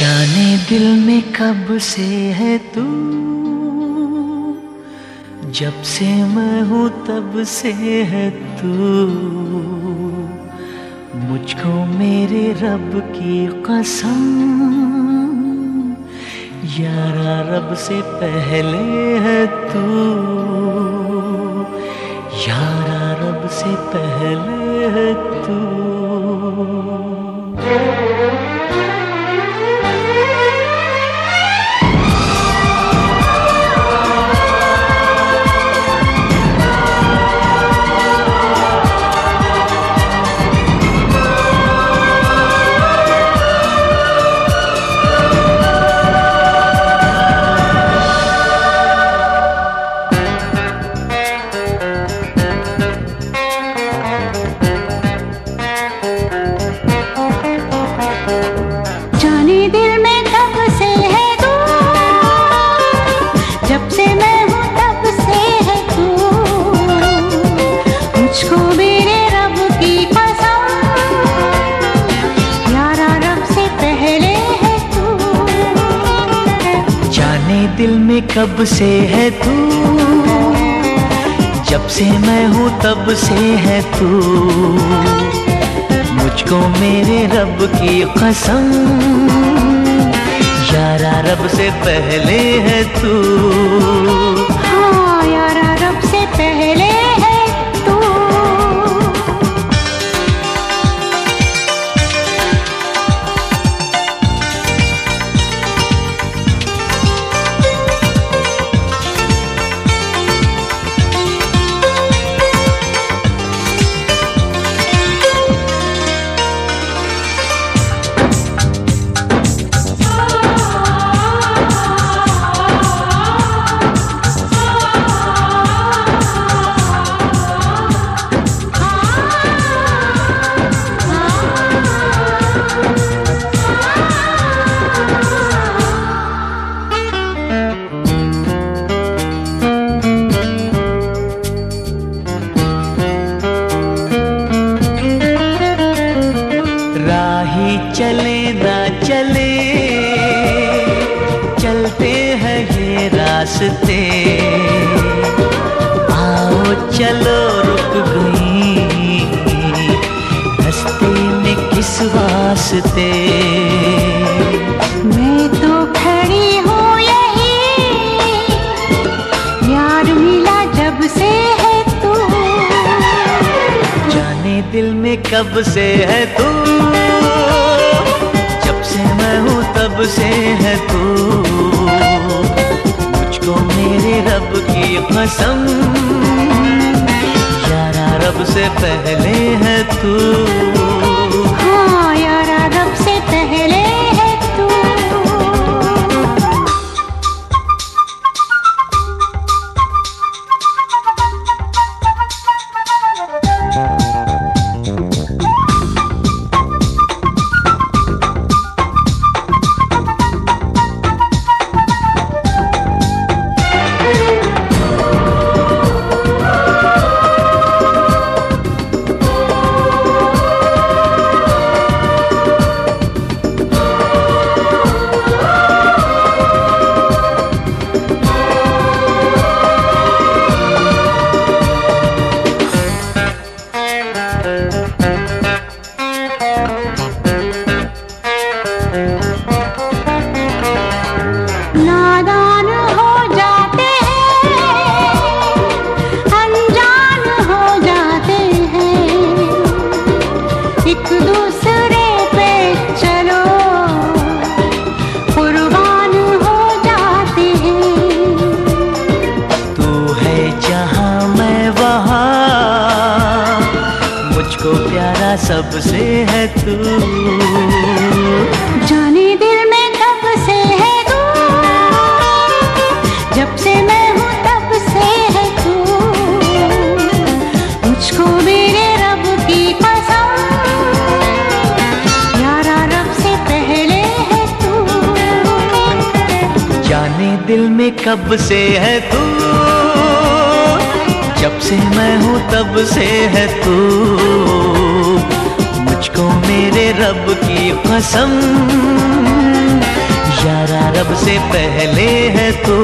जाने दिल में कब से है तू? जब से मैं हूँ तब से है तू। मुझको मेरे रब की कसम यारा रब से पहले है तू। यारा रब से पहले है तू। दिल में कब से है तू? जब से मैं हूँ तब से है तू। मुझको मेरे रब की कसम, यारा रब से पहले है तू। राही चले ना चले चलते हैं ये रास्ते। आओ चलो रुक दिल में कब से है तू? जब से मैं हूँ, तब से है तू। मुझको मेरे रब की कसम, यारा रब से पहले है तू। प्यारा सबसे है तू। जाने दिल में कब से है तू? जब से मैं हूँ तब से है तू। मुझको मेरे रब की कसम। प्यारा रब से पहले है तू। जाने दिल में कब से है तू? जब से मैं हूँ, तब से है तू। मुझको मेरे रब की कसम। यारा रब से पहले है तू।